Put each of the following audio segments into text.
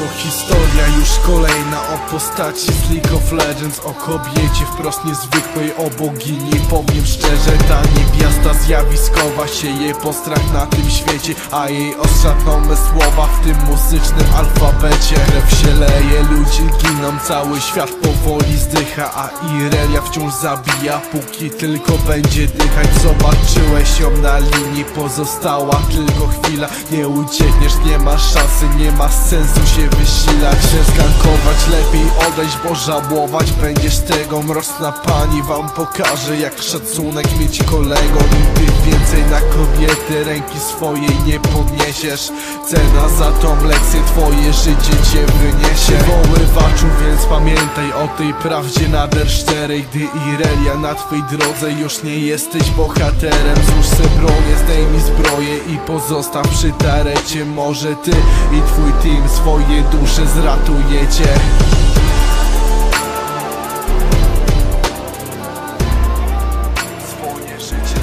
Oto historia już kolejna o postaci z League of Legends O kobiecie wprost niezwykłej, o bogini Powiem szczerze, ta niewiasta zjawiskowa Sieje postrach na tym świecie A jej oszczędnome słowa w tym muzycznym alfabecie. Krew się leje, ludzie giną, cały świat powoli zdycha A Irelia wciąż zabija, póki tylko będzie dychać. Zobaczyłeś ją na linii, pozostała tylko chwila. Nie uciekniesz, nie masz szansy, nie ma sensu się wysilać Się zgankować, lepiej odejść, bo żałować Będziesz tego, mroczna pani wam pokaże Jak szacunek mieć kolego. Nigdy więcej na kobiety ręki swojej nie podniesiesz. Cena za tą lekcję, twoje życie cię wyniesie. Woływaczu, więc pamiętaj o tej prawdzie nader szczerej. Gdy Irelia na twej drodze już nie jesteś bohaterem. Złóż se bronię, zdejmij i pozostaw przy tarecie Może ty i twój team swoje dusze zratujecie. Swoje życie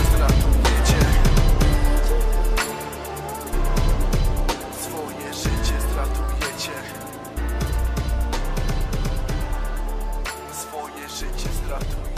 zratujecie.